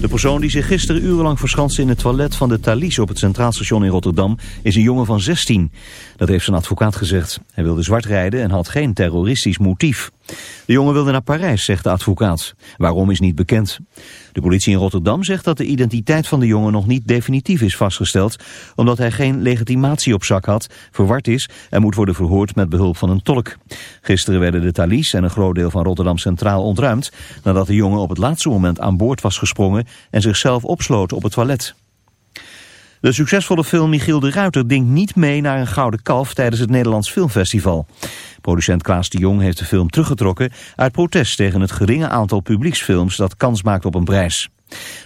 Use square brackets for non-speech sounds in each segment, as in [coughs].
De persoon die zich gisteren urenlang verschanste in het toilet van de Thalys op het Centraal Station in Rotterdam is een jongen van 16. Dat heeft zijn advocaat gezegd. Hij wilde zwart rijden en had geen terroristisch motief. De jongen wilde naar Parijs, zegt de advocaat. Waarom is niet bekend. De politie in Rotterdam zegt dat de identiteit van de jongen nog niet definitief is vastgesteld, omdat hij geen legitimatie op zak had, verward is en moet worden verhoord met behulp van een tolk. Gisteren werden de Thalys en een groot deel van Rotterdam Centraal ontruimd, nadat de jongen op het laatste moment aan boord was gesprongen en zichzelf opsloot op het toilet. De succesvolle film Michiel de Ruiter dingt niet mee naar een gouden kalf tijdens het Nederlands Filmfestival. Producent Klaas de Jong heeft de film teruggetrokken uit protest tegen het geringe aantal publieksfilms dat kans maakt op een prijs.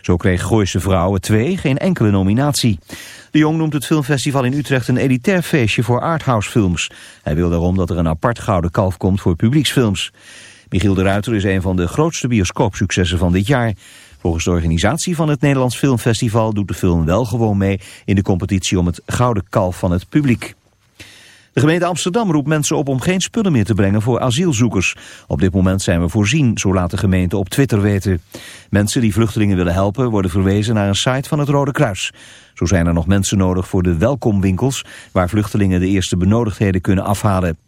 Zo kreeg Gooise Vrouwen 2 geen enkele nominatie. De Jong noemt het filmfestival in Utrecht een elitair feestje voor arthouse films. Hij wil daarom dat er een apart gouden kalf komt voor publieksfilms. Michiel de Ruiter is een van de grootste bioscoopsuccessen van dit jaar. Volgens de organisatie van het Nederlands Filmfestival doet de film wel gewoon mee in de competitie om het gouden kalf van het publiek. De gemeente Amsterdam roept mensen op om geen spullen meer te brengen voor asielzoekers. Op dit moment zijn we voorzien, zo laat de gemeente op Twitter weten. Mensen die vluchtelingen willen helpen worden verwezen naar een site van het Rode Kruis. Zo zijn er nog mensen nodig voor de welkomwinkels... waar vluchtelingen de eerste benodigdheden kunnen afhalen.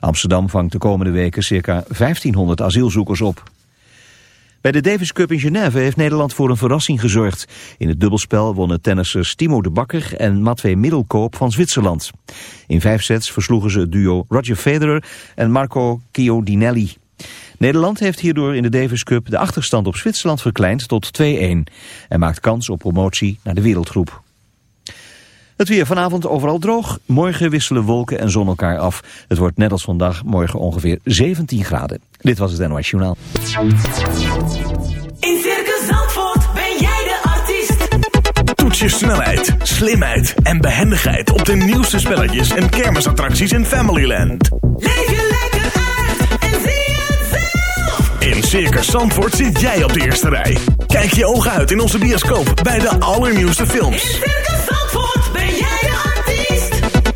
Amsterdam vangt de komende weken circa 1500 asielzoekers op. Bij de Davis Cup in Genève heeft Nederland voor een verrassing gezorgd. In het dubbelspel wonnen tennissers Timo de Bakker en Matwee Middelkoop van Zwitserland. In vijf sets versloegen ze het duo Roger Federer en Marco Chiodinelli. Nederland heeft hierdoor in de Davis Cup de achterstand op Zwitserland verkleind tot 2-1 en maakt kans op promotie naar de wereldgroep. Het weer vanavond overal droog. Morgen wisselen wolken en zon elkaar af. Het wordt net als vandaag morgen ongeveer 17 graden. Dit was het NOS Journaal. In Circus Zandvoort ben jij de artiest. Toets je snelheid, slimheid en behendigheid op de nieuwste spelletjes en kermisattracties in Familyland. Leef je lekker uit en zie het zelf. In Circus Zandvoort zit jij op de eerste rij. Kijk je ogen uit in onze bioscoop bij de allernieuwste films. In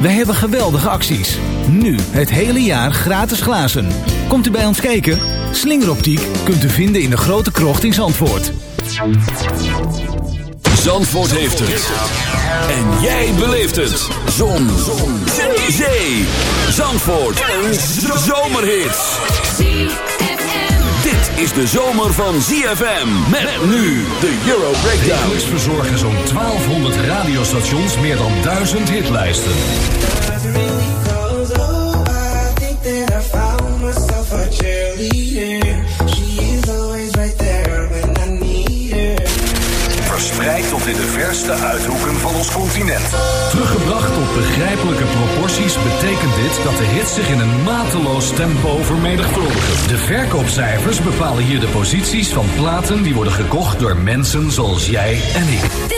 Wij hebben geweldige acties. Nu het hele jaar gratis glazen. Komt u bij ons kijken? Slingeroptiek kunt u vinden in de grote krocht in Zandvoort. Zandvoort heeft het. En jij beleeft het. Zon. Zon. Zee. Zandvoort. Een zomerhit. Is de zomer van ZFM. Met nu de Euro Breakdown. Wekelijks verzorgen zo'n 1200 radiostations meer dan 1000 hitlijsten. In de verste uithoeken van ons continent. Teruggebracht tot begrijpelijke proporties betekent dit dat de hits zich in een mateloos tempo vermenigvuldigen. De verkoopcijfers bepalen hier de posities van platen die worden gekocht door mensen zoals jij en ik.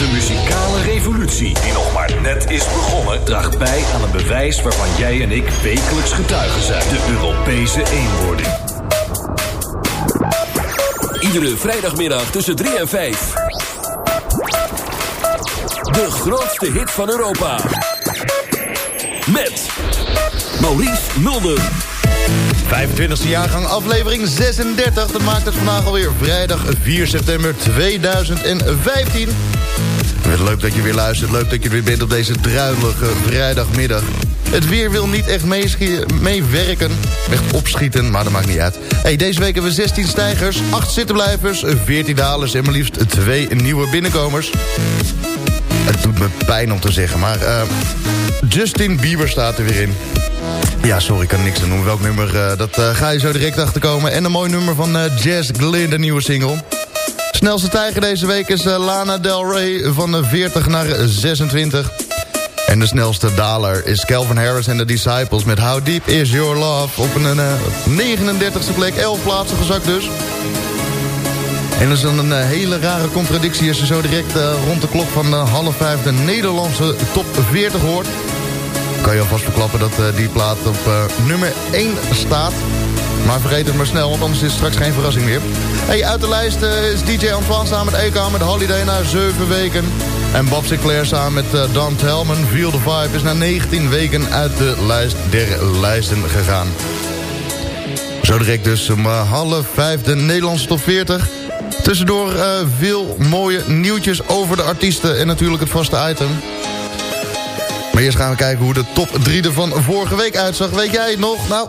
De muzikale revolutie, die nog maar net is begonnen, draagt bij aan een bewijs waarvan jij en ik wekelijks getuigen zijn: de Europese eenwording. Iedere vrijdagmiddag tussen 3 en 5. De grootste hit van Europa. Met Maurice Mulder. 25e jaargang, aflevering 36. Dat maakt het vandaag alweer vrijdag 4 september 2015. Leuk dat je weer luistert, leuk dat je weer bent op deze druilige vrijdagmiddag. Het weer wil niet echt meewerken, echt opschieten, maar dat maakt niet uit. Hey, deze week hebben we 16 stijgers, 8 zittenblijvers, 14 dalers en maar liefst 2 nieuwe binnenkomers. Het doet me pijn om te zeggen, maar uh, Justin Bieber staat er weer in. Ja, sorry, ik kan niks aan doen. Welk nummer, uh, dat uh, ga je zo direct achterkomen. En een mooi nummer van Jazz Glynn, de nieuwe single. Snelste tijger deze week is Lana Del Rey van de 40 naar 26. En de snelste daler is Calvin Harris en de Disciples met How Deep Is Your Love. Op een uh, 39e plek, 11 plaatsen gezakt dus. En dat is dan een uh, hele rare contradictie als je zo direct rond de klok van uh, half vijf de Nederlandse top 40 hoort. Kan je alvast verklappen dat die plaat op nummer 1 staat. Maar vergeet het maar snel, want anders is het straks geen verrassing meer. Uit de lijst is DJ Antoine samen met EK met Holiday na 7 weken. En Bob Sinclair samen met uh, Don Telman, Feel the Vibe... is na 19 weken uit de lijst der lijsten gegaan. Zo direct dus om uh, half vijf de Nederlandse top 40. Tussendoor veel mooie nieuwtjes over de artiesten... en natuurlijk het vaste item. Maar eerst gaan we kijken hoe de top 3 er van vorige week uitzag. Weet jij het nog? Nou,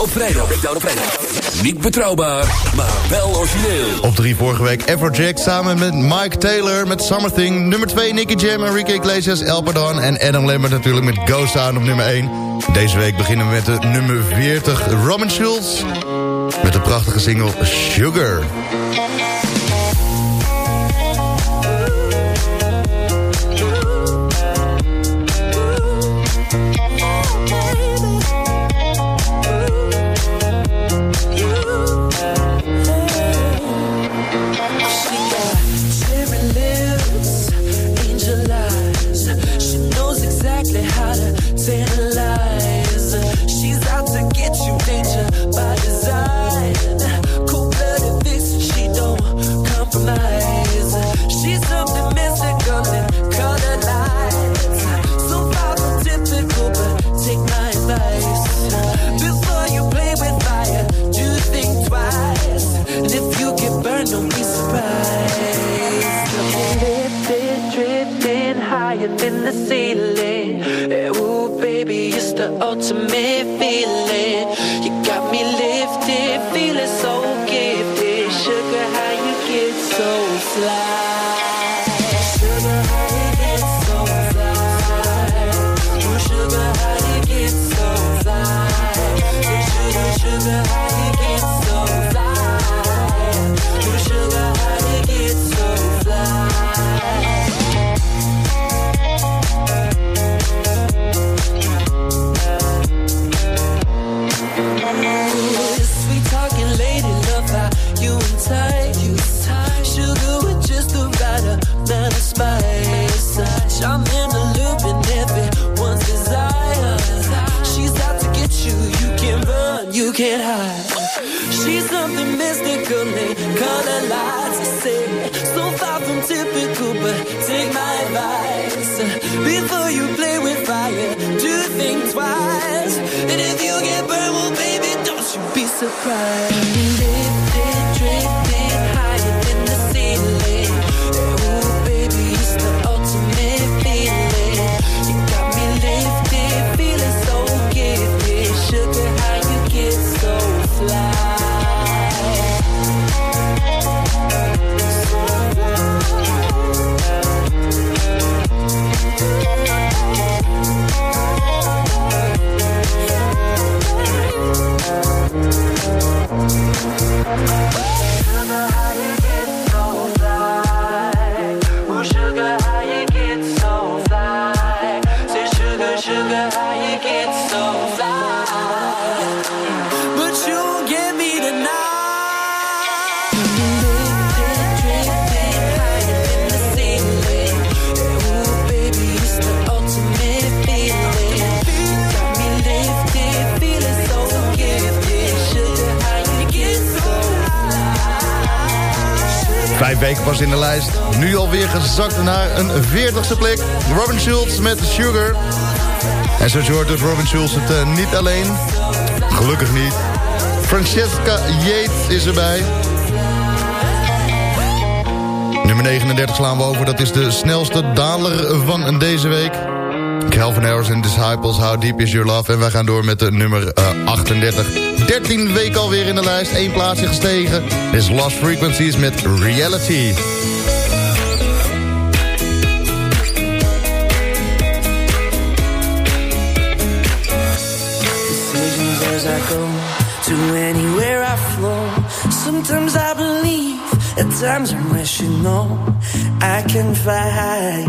op vrijdag. Breakdown op vrijdag. Niet betrouwbaar, maar wel origineel. Op drie vorige week Everjack samen met Mike Taylor met Summer Thing. Nummer 2 Nicky Jam, Enrique Iglesias, El en Adam Lambert natuurlijk met Ghost Town op nummer 1. Deze week beginnen we met de nummer 40 Robin Schulz met de prachtige single Sugar. Fly? Vijf weken pas in de lijst. Nu alweer gezakt naar een veertigste plek. Robin Schulz met Sugar. En zoals je hoort doet Robin Schulz het eh, niet alleen. Gelukkig niet. Francesca Yates is erbij. Nummer 39 slaan we over. Dat is de snelste daler van deze week. Calvin Harris en Disciples, How Deep Is Your Love. En wij gaan door met de nummer eh, 38. 13 weken alweer in de lijst. één plaatsje gestegen. Dit is Lost Frequencies met Reality. As I go to anywhere I flow Sometimes I believe, at times I'm rational I can fly high,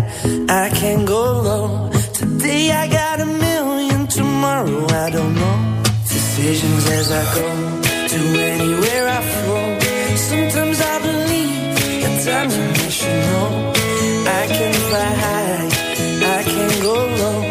I can go low Today I got a million, tomorrow I don't know decisions as I go to anywhere I flow. Sometimes I believe, at times I wish you I can fly high, I can go low.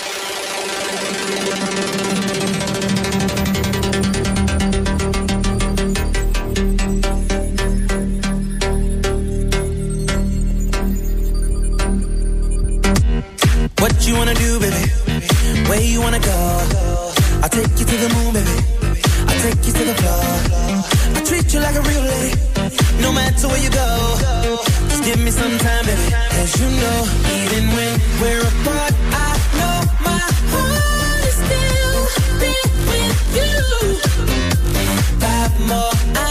Five more.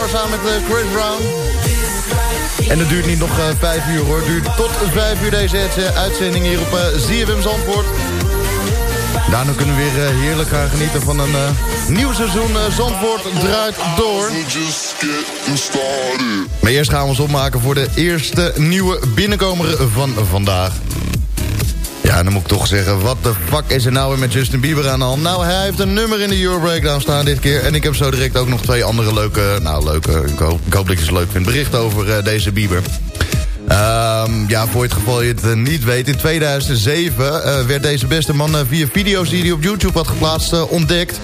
36, Dior samen met eh, Chris Brown. En het duurt niet nog eh, vijf uur hoor, het duurt tot vijf uur deze eh, uitzending hier op ZFM Zandvoort. Daarna kunnen we weer heerlijk gaan genieten van een nieuw seizoen. Zandvoort draait door. Maar eerst gaan we ons opmaken voor de eerste nieuwe binnenkomer van vandaag. Ja, dan moet ik toch zeggen, wat de fuck is er nou weer met Justin Bieber aan de hand? Nou, hij heeft een nummer in de Euro Breakdown staan dit keer. En ik heb zo direct ook nog twee andere leuke, nou leuke, ik hoop, ik dat je ze leuk vindt, berichten over eh, deze Bieber. Ehm, ja, voor het geval je het eh, niet weet, in 2007 eh, werd deze beste man via video's die hij op YouTube had geplaatst ontdekt.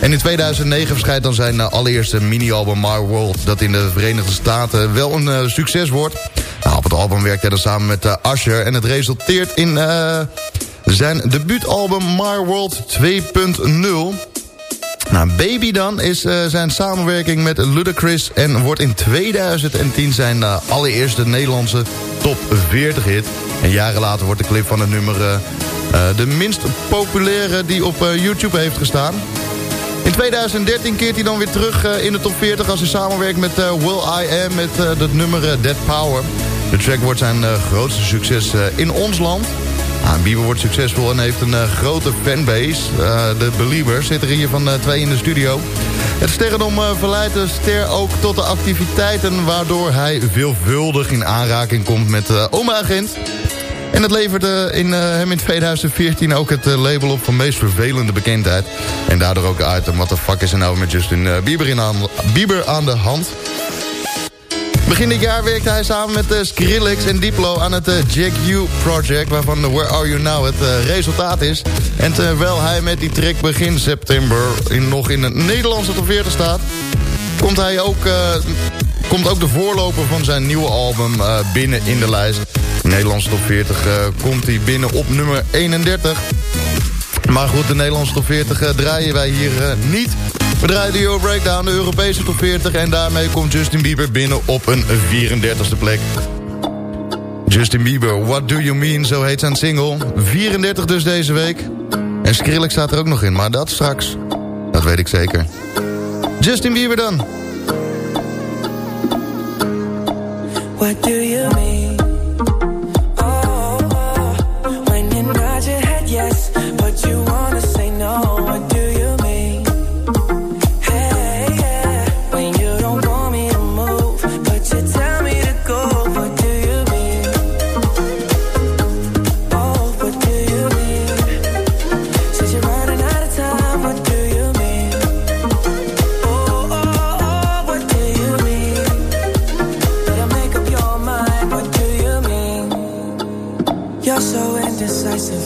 En in 2009 verschijnt dan zijn allereerste mini-album My World... dat in de Verenigde Staten wel een succes wordt. Nou, op het album werkt hij dan samen met uh, Usher... en het resulteert in uh, zijn debuutalbum My World 2.0... Nou, Baby dan is uh, zijn samenwerking met Ludacris... en wordt in 2010 zijn allereerste Nederlandse top 40 hit. En jaren later wordt de clip van het nummer... De minst populaire die op YouTube heeft gestaan. In 2013 keert hij dan weer terug in de top 40... als hij samenwerkt met Will I Am met het nummer Dead Power. De track wordt zijn grootste succes in ons land... Nou, Bieber wordt succesvol en heeft een uh, grote fanbase. De Believers zitten er hier van twee in de studio. Het sterrendom verleidt de ster ook tot de activiteiten... waardoor hij veelvuldig in aanraking komt met Oma Agent. En dat levert in, hem in 2014 ook het label op van meest vervelende bekendheid. En daardoor ook de item, wat de fuck is er nou met Justin Bieber, in aan, Bieber aan de hand... Begin dit jaar werkte hij samen met uh, Skrillex en Diplo aan het uh, Jack U Project... waarvan de Where Are You Now het uh, resultaat is. En terwijl hij met die track begin september in, nog in het Nederlandse top 40 staat... komt, hij ook, komt ook de voorloper van zijn nieuwe album binnen in de lijst. Nederlandse top 40 komt hij binnen op nummer 31... Maar goed, de Nederlandse top 40 draaien wij hier niet... We draaien de Euro Breakdown, de Europese top 40... en daarmee komt Justin Bieber binnen op een 34e plek. Justin Bieber, What Do You Mean, zo heet zijn single. 34 dus deze week. En Skrillex staat er ook nog in, maar dat straks. Dat weet ik zeker. Justin Bieber dan. What do you mean?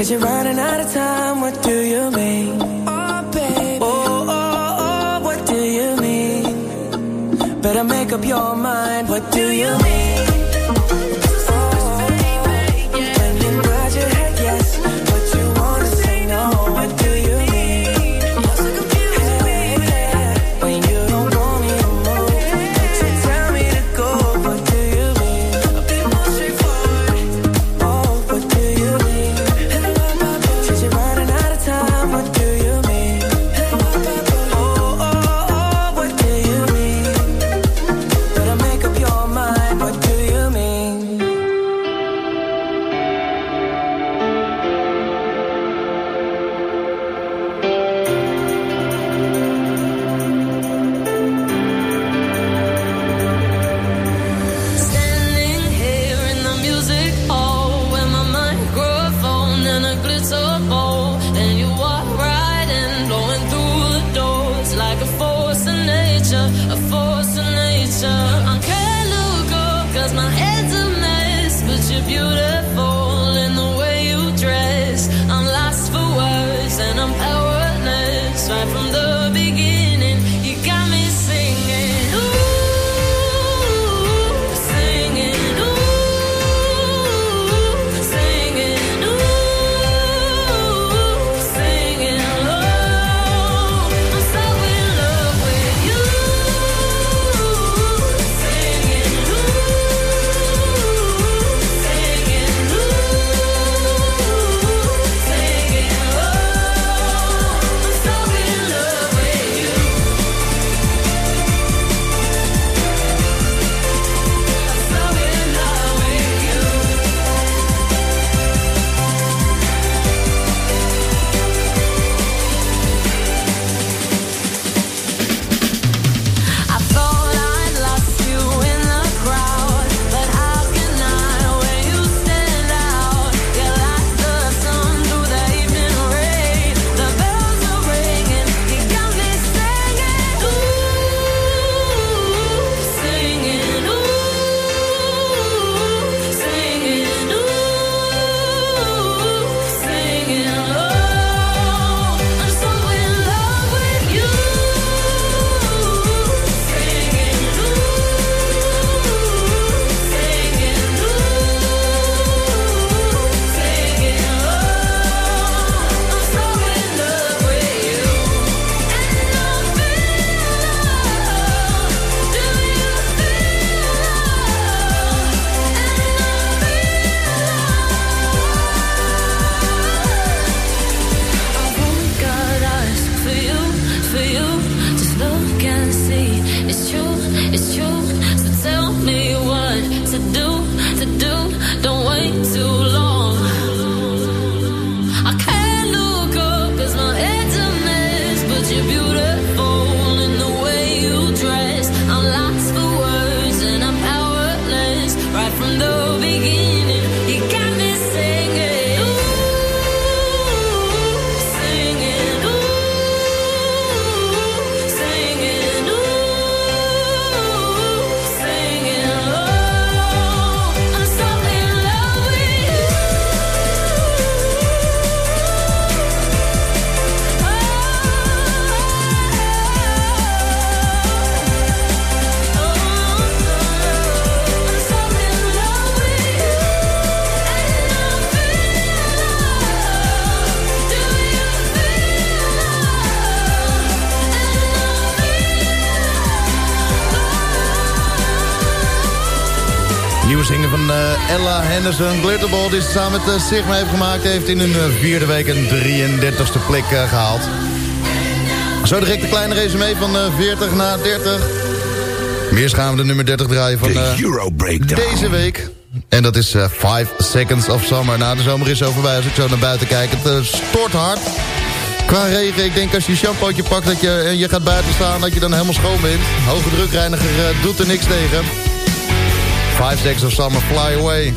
Said you're running out of time, what do Ella Henderson, Glitterball, die ze samen met uh, Sigma heeft gemaakt... heeft in hun eh, vierde week een 33ste plek eh, gehaald. Zo direct een kleine resume van eh, 40 naar 30. Eerst gaan we de nummer 30 draaien van eh, Euro Breakdown. deze week. En dat is 5 Seconds of Summer. Nou, de zomer is zo voorbij als ik zo naar buiten kijk. Het eh, stort hard. Qua regen, ik denk als je een shampootje pakt dat je, en je gaat buiten staan... dat je dan helemaal schoon bent. Hoge drukreiniger eh, doet er niks tegen. 5 Seconds of Summer, Fly Away.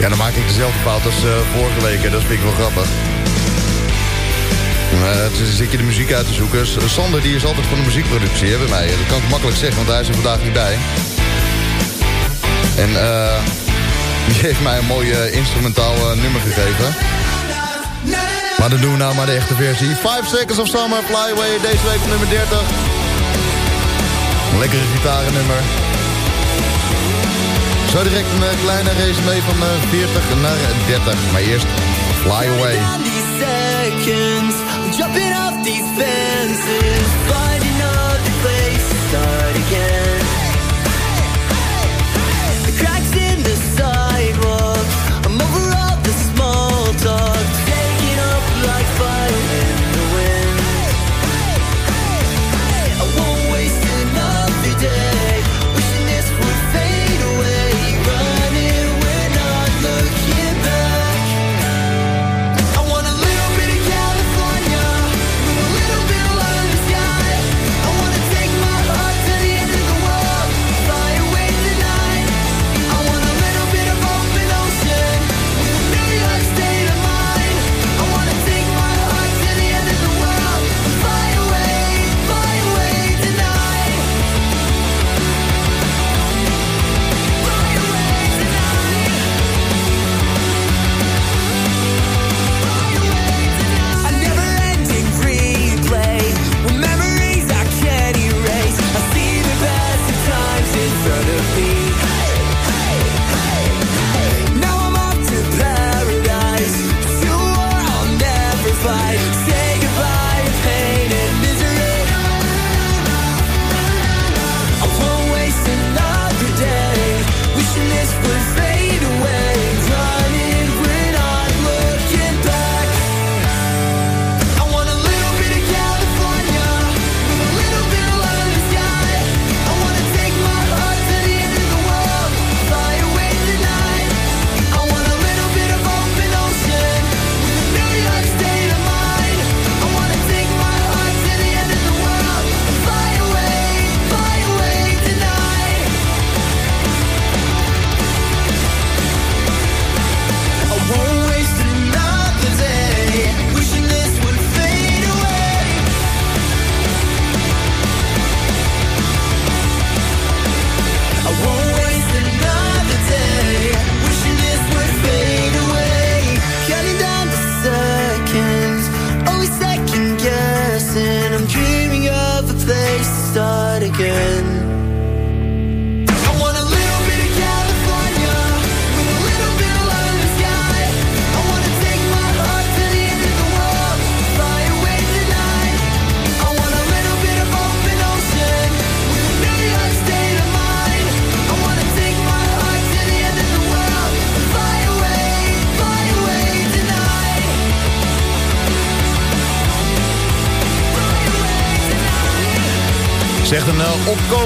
Ja, dan maak ik dezelfde fout als eh, vorige week. Dat vind ik wel grappig. Uh, dus zit je de muziek uit te zoeken. Sander die is altijd van de muziekproductie hè, bij mij. Dat kan ik makkelijk zeggen, want hij is er vandaag niet bij. En eh die heeft mij een mooi eh, instrumentaal eh, nummer gegeven. Maar dan doen we nou maar de echte versie. 5 Seconds of Summer, Fly Away, deze week nummer 30. Een lekkere gitarennummer. Zo direct een kleine resume van eh, 40 naar 30. Maar eerst Fly Away.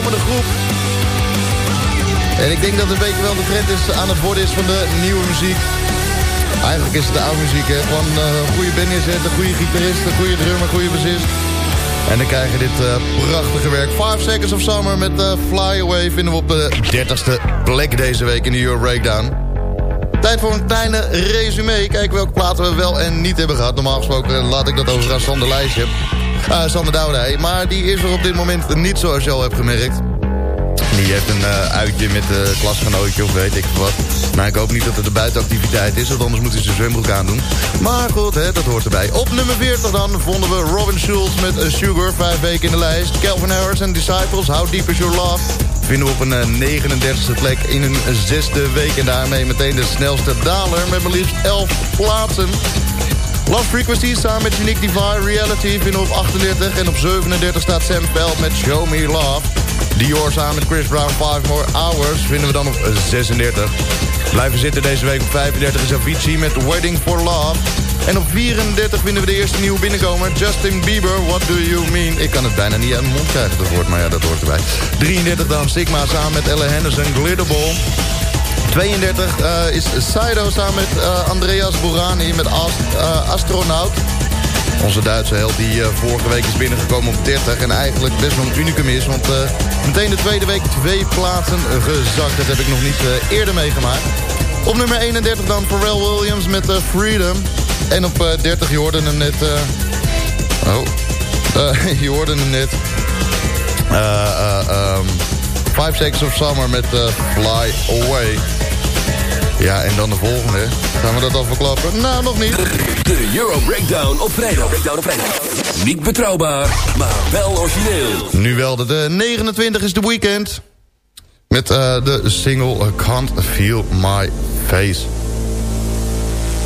Opkomende groep. En ik denk dat een beetje wel de trend is aan het worden is van de nieuwe muziek. Eigenlijk is het de oude muziek, hè. Gewoon een goede band een goede gitarist, een goede drummer, goede bassist. En dan krijg je dit eh, prachtige werk. 5 Seconds of Summer met uh, Fly Away vinden we op de 30ste plek deze week in de Euro Breakdown. Tijd voor een kleine resume. Kijken welke platen we wel en niet hebben gehad. Normaal gesproken laat ik dat over aan Sander Lijstje. Uh, Sander Douwdij. Maar die is er op dit moment niet zoals je al hebt gemerkt. Die heeft een uh, uitje met een uh, klasgenootje of weet ik wat. Maar ik hoop niet dat het een buitenactiviteit is, want anders moet hij zijn zwembroek aandoen. Maar goed, hè, dat hoort erbij. Op nummer 40 dan vonden we Robin Schulz met Sugar, vijf weken in de lijst. Calvin Harris en Disciples, How Deep Is Your Love. Vinden we op een 39e plek in een zesde week. En daarmee meteen de snelste daler met maar liefst 11 plaatsen. Last Frequency samen met Unique Divine Reality vinden op 38. En op 37 staat Sam Veld met Show Me Love. Dior samen met Chris Brown 5 More Hours vinden we dan op 36. Blijven zitten deze week op 35 is Avicii met Waiting for Love. En op 34 vinden we de eerste nieuwe binnenkomer. Justin Bieber, What Do You Mean? Ik kan het bijna niet uit mijn mond krijgen, dat woord, maar ja, dat hoort erbij. 33 dan Sigma samen met Ella Henderson, Glitterball. 32 uh, is Saido samen met uh, Andreas Bourani met uh, Astronaut. Onze Duitse held die vorige week is binnengekomen op 30... en eigenlijk best wel een unicum is... want meteen de tweede week twee plaatsen gezakt. Dat heb ik nog niet eerder meegemaakt. Op nummer 31 dan Pharrell Williams met Freedom. En op 30 je hoorde hem net... oh, [laughs] je hoorde hem net... Um, Five Seconds of Summer met Fly Away. Ja, en dan de volgende. Gaan we dat al verklappen? Nou, nog niet. De Euro Breakdown op vrijdag. Breakdown op vrijdag. Niet betrouwbaar, maar wel origineel. Nu wel, de 29 is de weekend. Met uh, de single Can't Feel My Face.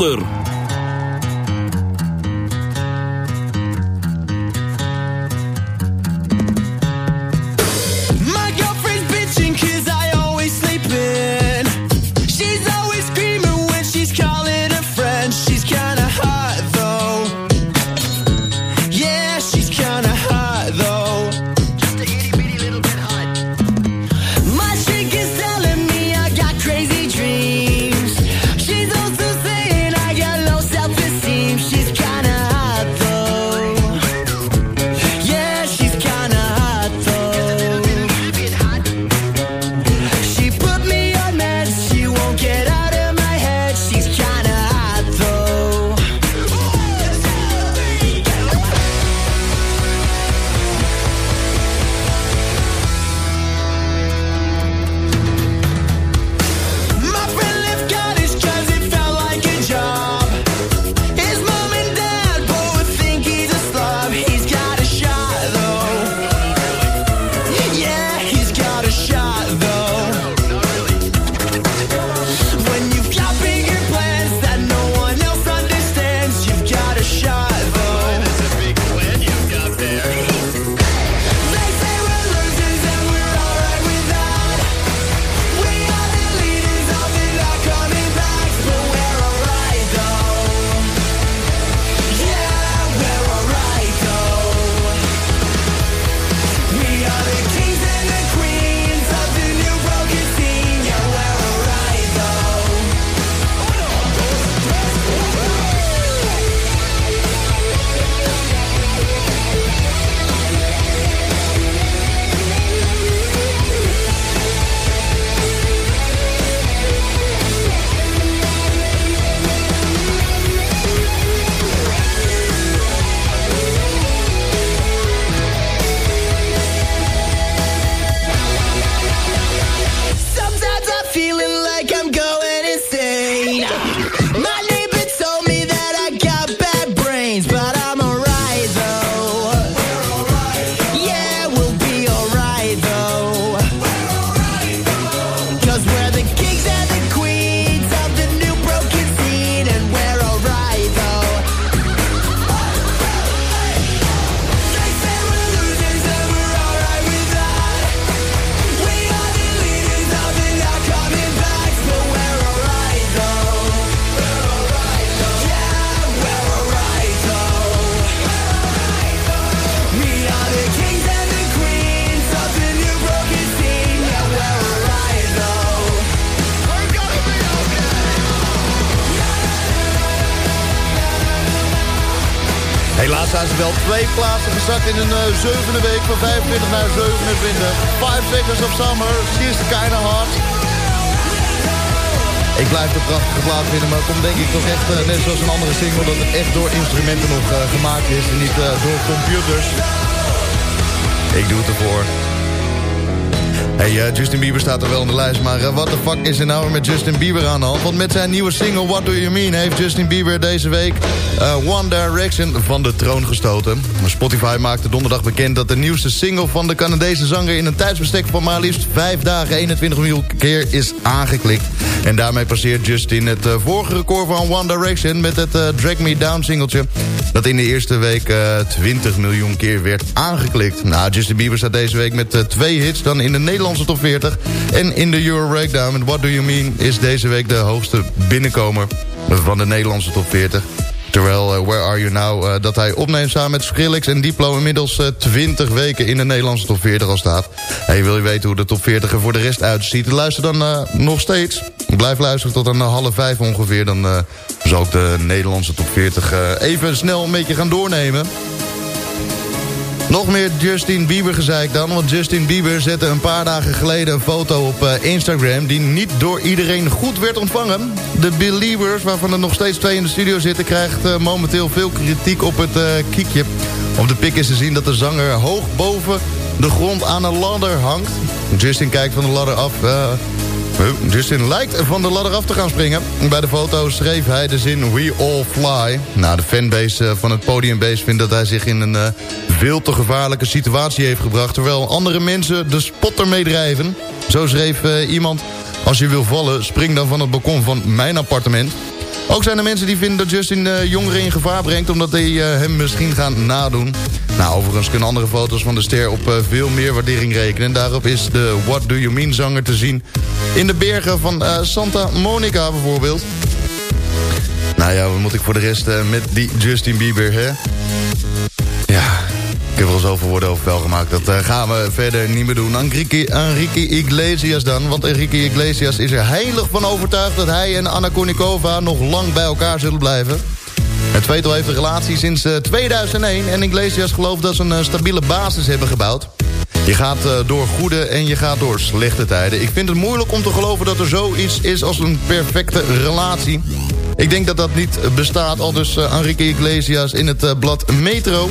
Maurice Helaas zijn ze wel twee plaatsen gezakt in een eh, zevende week van 25 naar 27. Five Seconds of Summer, she's kinda hot. Ik blijf de prachtige plaat vinden, maar komt denk ik toch echt, eh, net zoals een andere single, dat het echt door instrumenten nog eh, gemaakt is en niet door computers. Ik doe het ervoor. Hey, eh, Justin Bieber staat er wel in de lijst, maar wat de fuck is er nou weer met Justin Bieber aan de hand? Want met zijn nieuwe single What Do You Mean heeft Justin Bieber deze week eh, One Direction van de troon gestoten. Spotify maakte donderdag bekend dat de nieuwste single van de Canadese zanger in een tijdsbestek van maar liefst 5 dagen 21 miljoen keer is aangeklikt. En daarmee passeert Justin het eh, vorige record van One Direction met het eh, Drag Me Down singeltje. Dat in de eerste week eh 20 miljoen keer werd aangeklikt. Nou, Justin Bieber staat deze week met eh, twee hits dan in de Nederlandse top 40. En in de Euro Breakdown met What Do You Mean is deze week de hoogste binnenkomer van de Nederlandse top 40. Terwijl eh, Where Are You Now, eh, dat hij opneemt samen met Skrillex en Diplo... inmiddels eh, 20 weken in de Nederlandse top 40 al staat. Hey, wil je weten hoe de top 40 er voor de rest uitziet? Luister dan eh, nog steeds. Blijf luisteren tot aan eh, half vijf ongeveer. Dan eh, zal ik de Nederlandse top 40 eh, even snel een beetje gaan doornemen. Nog meer Justin Bieber gezeik dan. Want Justin Bieber zette een paar dagen geleden een foto op eh, Instagram... die niet door iedereen goed werd ontvangen. De Believers, waarvan er nog steeds twee in de studio zitten... krijgt eh, momenteel veel kritiek op het eh, kiekje. Op de pik is te zien dat de zanger hoog boven de grond aan een ladder hangt. Justin kijkt van de ladder af... Justin lijkt van de ladder af te gaan springen. Bij de foto schreef hij de zin We All Fly. Nou, de fanbase eh, van het podiumbase vindt dat hij zich in een eh, veel te gevaarlijke situatie heeft gebracht... terwijl andere mensen de spotter meedrijven. Zo schreef eh, iemand... Als je wil vallen, spring dan van het balkon van mijn appartement. Ook zijn er mensen die vinden dat Justin jongeren in gevaar brengt... omdat die hem misschien gaan nadoen. Nou, overigens kunnen andere foto's van de ster op uh, veel meer waardering rekenen. En daarop is de What Do You Mean zanger te zien... in de bergen van Santa Monica bijvoorbeeld. Nou ja, wat moet ik voor de rest met die Justin Bieber, hè? Ja, ik heb er al zoveel woorden over wel gemaakt. Dat gaan we verder niet meer doen. Enrique, Enrique Iglesias dan. Want Enrique Iglesias is er heilig van overtuigd... dat hij en Anna Kournikova nog lang bij elkaar zullen blijven. Het tweetal heeft een relatie sinds uh, 2001... en Iglesias gelooft dat ze een uh, stabiele basis hebben gebouwd. Je gaat uh, door goede en je gaat door slechte tijden. Ik vind het moeilijk om te geloven dat er zoiets is als een perfecte relatie. Ik denk dat dat niet bestaat, al dus Enrique Iglesias in het blad Metro.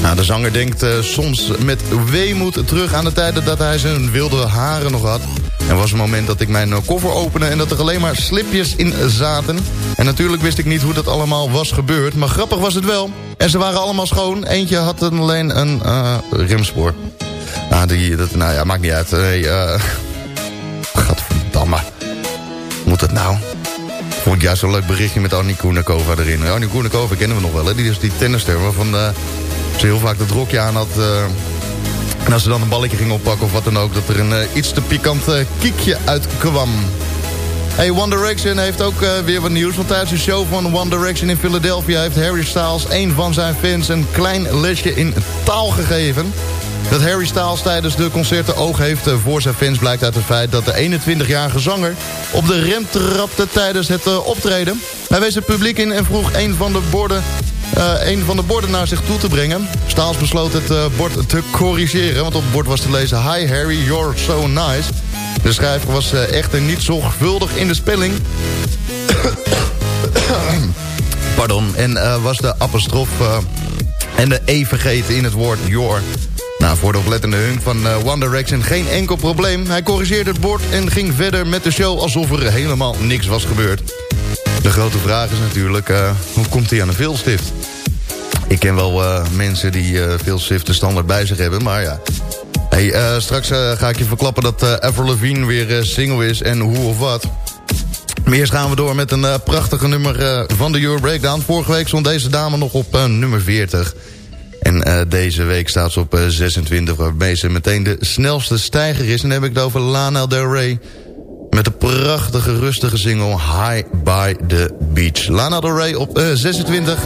Nou, de zanger denkt soms met weemoed terug aan de tijden dat hij zijn wilde haren nog had. Er was een moment dat ik mijn koffer opende en dat er alleen maar slipjes in zaten. En natuurlijk wist ik niet hoe dat allemaal was gebeurd, maar grappig was het wel. En ze waren allemaal schoon. Eentje had alleen een uh, remspoor. Nou, die, dat, nou ja, maakt niet uit. Uh, gadverdamme. Moet het nou? Vond ik juist zo'n leuk berichtje met Annie Koenakova erin. Annie Koenakova kennen we nog wel, hè? Die is die tennister waarvan uh, ze heel vaak dat rokje aan had... en als ze dan een balletje ging oppakken of wat dan ook... dat er een uh, iets te pikant kiekje uitkwam. Hey, One Direction heeft ook weer wat nieuws. Want tijdens de show van One Direction in Philadelphia... heeft Harry Styles een van zijn fans een klein lesje in taal gegeven. Dat Harry Styles tijdens de concerten oog heeft voor zijn fans... blijkt uit het feit dat de 21-jarige zanger op de rem trapte tijdens het optreden. Hij wees het publiek in en vroeg een van de borden... Uh, een van de borden naar zich toe te brengen. Styles besloot het uh, bord te corrigeren, want op het bord was te lezen... Hi Harry, you're so nice. De schrijver was echter niet zorgvuldig in de spelling. [coughs] Pardon, en was de apostrof en de E vergeten in het woord your... Nou, voor de oplettende hunk van uh, One Direction geen enkel probleem. Hij corrigeerde het bord en ging verder met de show alsof er helemaal niks was gebeurd. De grote vraag is natuurlijk, uh, hoe komt hij aan een veelstift? Ik ken wel uh, mensen die uh, veelstiften standaard bij zich hebben, maar ja. Hey, straks ga ik je verklappen dat uh, Avril Lavigne weer single is en hoe of wat. Maar eerst gaan we door met een prachtige nummer van de Euro Breakdown. Vorige week stond deze dame nog op nummer 40. En deze week staat ze op uh, 26, waarmee ze meteen de snelste stijger is. En dan heb ik het over Lana Del Rey. Met de prachtige, rustige single High by the Beach. Lana Del Rey op uh, 26.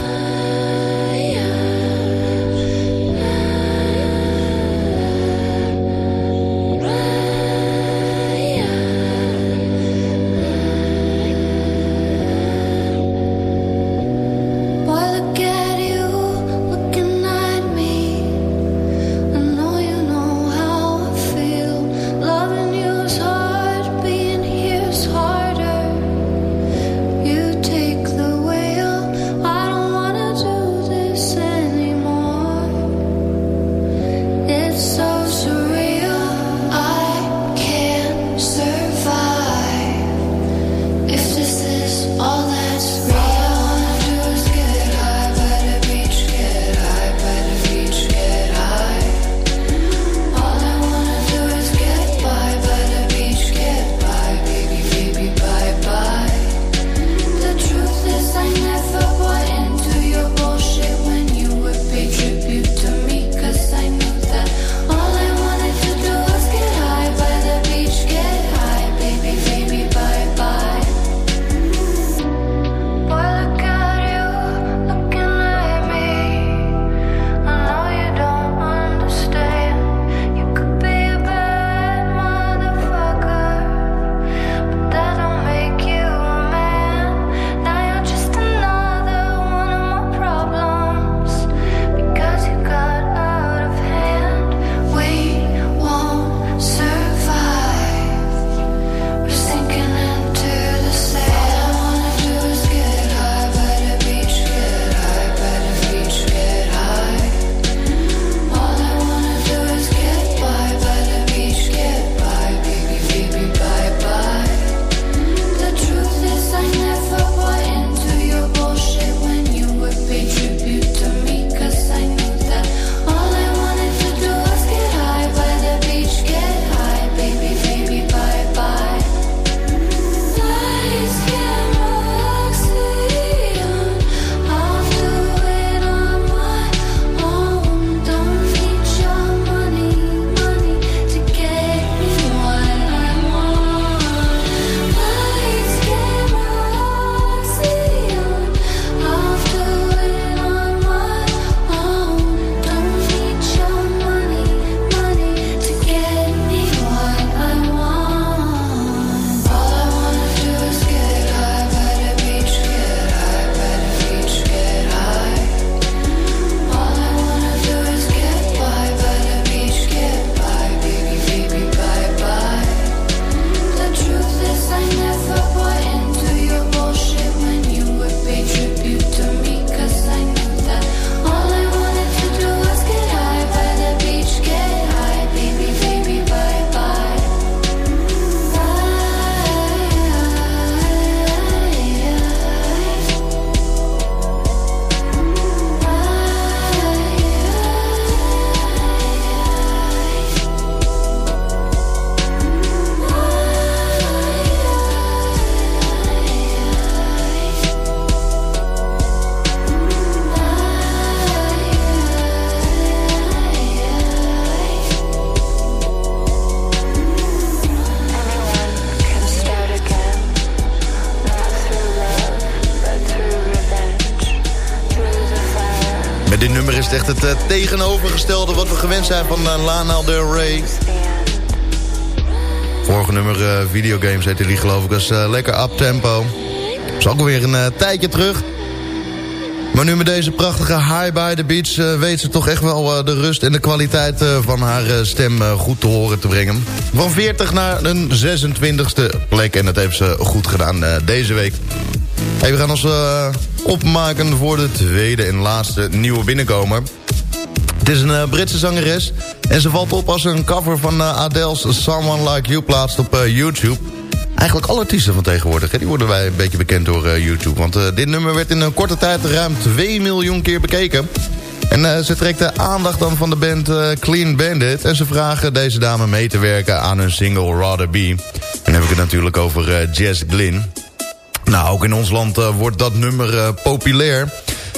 Het eh, tegenovergestelde... wat we gewend zijn van uh, Lana Del Rey. Vorige nummer uh, videogames heette die geloof ik. als lekker up-tempo. Is ook weer een tijdje terug. Maar nu met deze prachtige High by the Beach... Weet ze toch echt wel de rust en de kwaliteit van haar stem goed te horen te brengen. Van 40 naar een 26e plek. En dat heeft ze goed gedaan deze week. Hey, we gaan ons opmaken voor de tweede en laatste nieuwe binnenkomer. Het is een Britse zangeres. En ze valt op als een cover van Adele's Someone Like You plaatst op YouTube... Eigenlijk alle artiesten van tegenwoordig, hè, die worden wij een beetje bekend door YouTube. Want dit nummer werd in een korte tijd ruim 2 miljoen keer bekeken. En ze trekt de aandacht dan van de band Clean Bandit. En ze vragen deze dame mee te werken aan hun single Rather Be. En dan heb ik het natuurlijk over Jess Glynn. Nou, ook in ons land wordt dat nummer populair.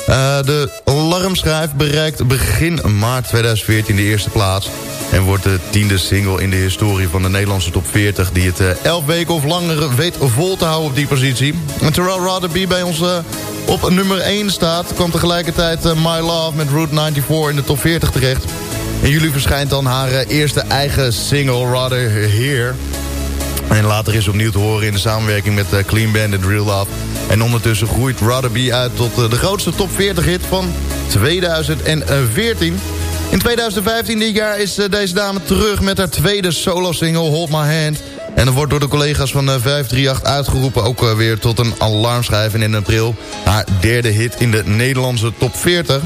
De alarmschrijf bereikt begin maart 2014 de eerste plaats. En wordt de tiende single in de historie van de Nederlandse top 40... die het uh, elf weken of langer weet vol te houden op die positie. En terwijl Rather Be bij ons uh, op nummer 1 staat... kwam tegelijkertijd My Love met Route 94 in de top 40 terecht. En jullie verschijnt dan haar eerste eigen single Rather Here... En later is opnieuw te horen in de samenwerking met Clean Bandit Real Love. En ondertussen groeit Rather Be uit tot de grootste top 40 hit van 2014. In 2015 dit jaar is eh, deze dame terug met haar tweede solo-single Hold My Hand. En dat wordt door de collega's van 538 eh, uitgeroepen ook eh, weer tot een alarmschijf. in april haar derde hit in de Nederlandse top 40.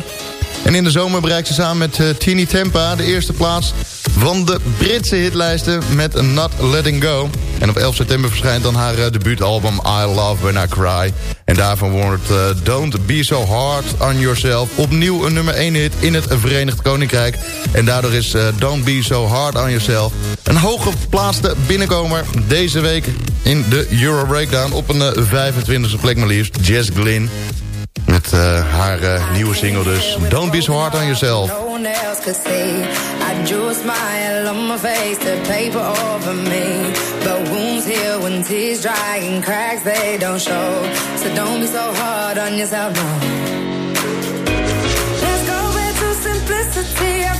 En in de zomer bereikt ze samen met Tini Tempa de eerste plaats van de Britse hitlijsten met Not Letting Go. En op 11 september verschijnt dan haar uh, debuutalbum I Love When I Cry. En daarvan wordt uh, Don't Be So Hard On Yourself opnieuw een nummer 1 hit in het Verenigd Koninkrijk. En daardoor is Don't Be So Hard On Yourself een hooggeplaatste binnenkomer deze week in de Euro Breakdown op een 25e plek maar liefst. Jess Glynn met haar nieuwe single dus. Don't be so hard on yourself. When tears dry and cracks they don't show. So don't be so hard on yourself, no. Let's go back to simplicity.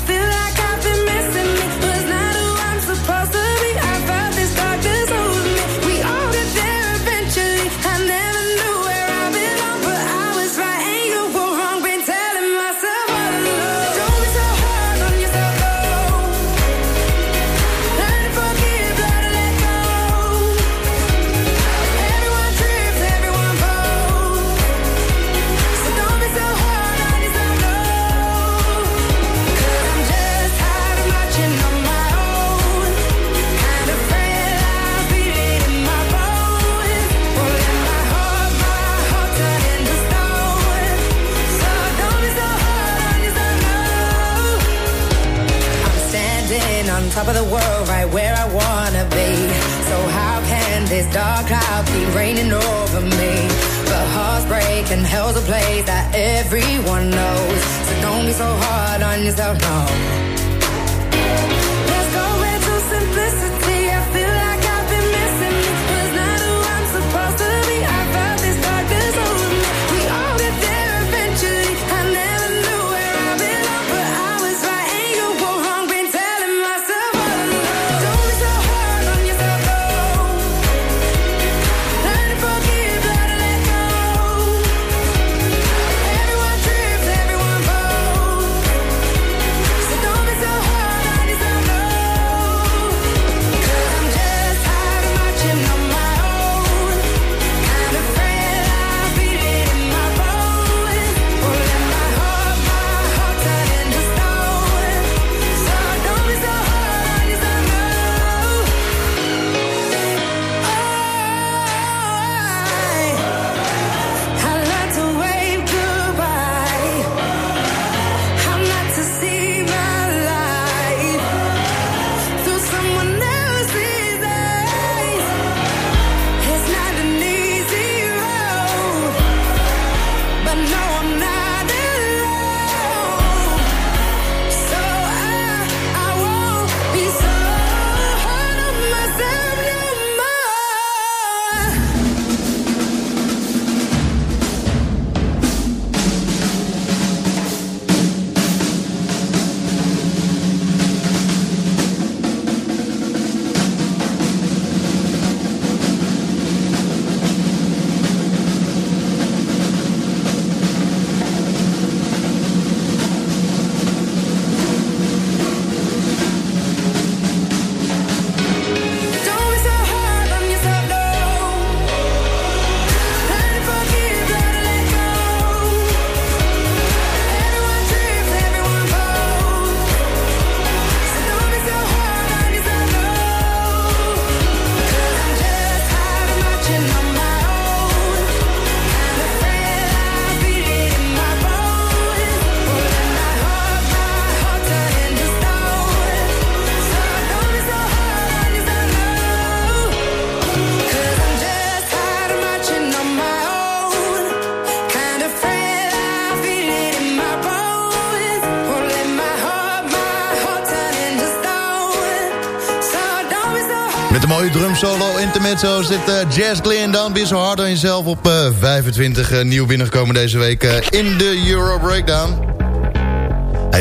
Intermezzo zit uh, Jazz Glenn Down Be So Hard on Jezelf op uh, 25 uh, nieuw binnengekomen deze week in de Euro Breakdown.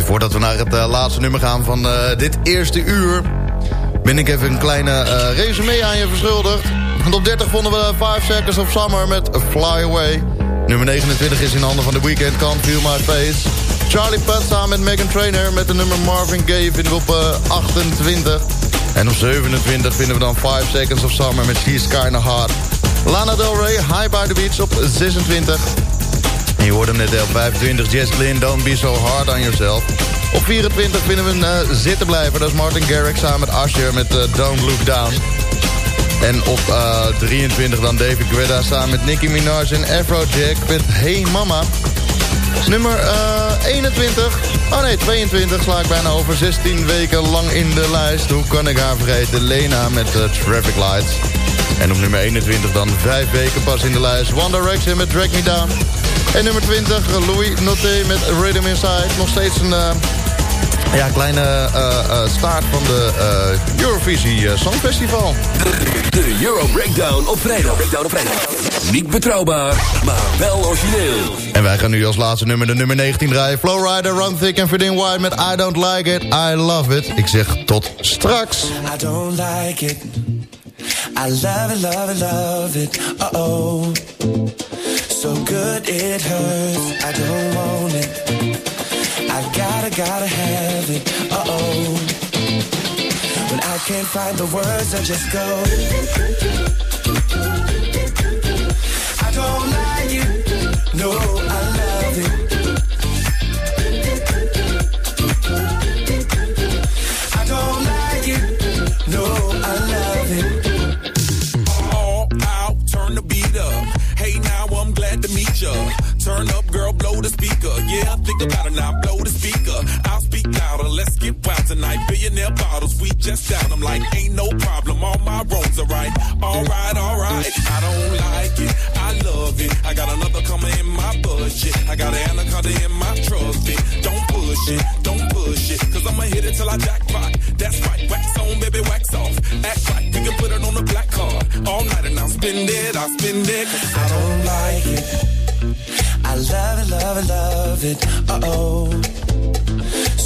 Voordat we naar het laatste nummer gaan van dit eerste uur... ben ik even een kleine resume aan je verschuldigd. Want op 30 vonden we 5 Seconds of Summer met Fly Away. Nummer 29 is in handen van The Weeknd, Can't Feel My Face. Charlie Puth samen met Megan Trainor met de nummer Marvin Gaye vinden we op 28. En op 27 vinden we dan 5 Seconds of Summer met She's Kinda Hard. Lana Del Rey, High by the Beach op 26. En je hoorde hem net op 25, Jess Glynn, Don't Be So Hard on Yourself. Op 24 vinden we een uh, zitten blijven. Dat is Martin Garrix samen met Usher met uh, Don't Look Down. En op uh, 23 dan David Guetta samen met Nicki Minaj en Afrojack met Hey Mama. Nummer 21. Oh nee, 22 sla ik bijna over. 16 weken lang in de lijst. Hoe kan ik haar vergeten? Lena met Traffic Lights. En op nummer 21 dan 5 weken pas in de lijst. One Direction met Drag Me Down. En nummer 20, Louis Noté met Rhythm Inside. Nog steeds een uh, ja, kleine uh, uh, staart van de Eurovisie Songfestival. De, de, Euro Breakdown op vrijdag. Breakdown op vrijdag. Niet betrouwbaar, maar wel origineel. En wij gaan nu als laatste nummer de nummer 19 draaien. Flowrider, Run Thick en Verdin White met I Don't Like It, I Love It. Ik zeg tot straks. I don't like it. I love it, love it, love it. Uh-oh. so good it hurts. I don't want it. I gotta, gotta have it. Uh oh. When I can't find the words, I just go. I don't like it. No, I love it. I don't. No, I love it. All out, turn the beat up. Hey, now I'm glad to meet ya. Turn up, girl, blow the speaker. Yeah, I think about it now, blow Billionaire bottles, we just down. I'm like, ain't no problem, all my roads are right. Alright, alright. I don't like it, I love it. I got another coming in my budget. I got an anaconda in my trusty. Don't push it, don't push it. Cause I'ma hit it till I jackpot. That's right, wax on, baby, wax off. Act right, we can put it on the black card. All night and I'll spend it, I'll spend it. I don't like it. I love it, love it, love it. Uh oh.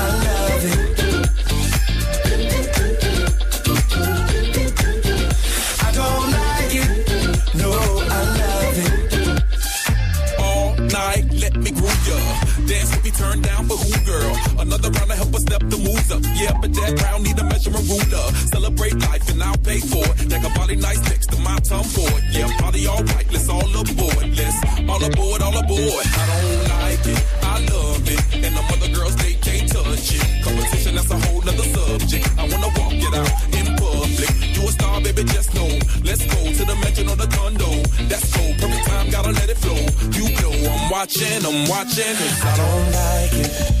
I Yeah, but that round need a measuring ruler. Celebrate life and I'll pay for it. Like a body nice next to my tongue board. Yeah, party all right. Let's all aboard. Let's all aboard, all aboard. I don't like it. I love it. And the other girls, they can't touch it. Competition, that's a whole nother subject. I wanna walk it out in public. You a star, baby, just know. Let's go to the mansion or the condo. That's cool. Perfect time, gotta let it flow. You know I'm watching, I'm watching. I don't like it.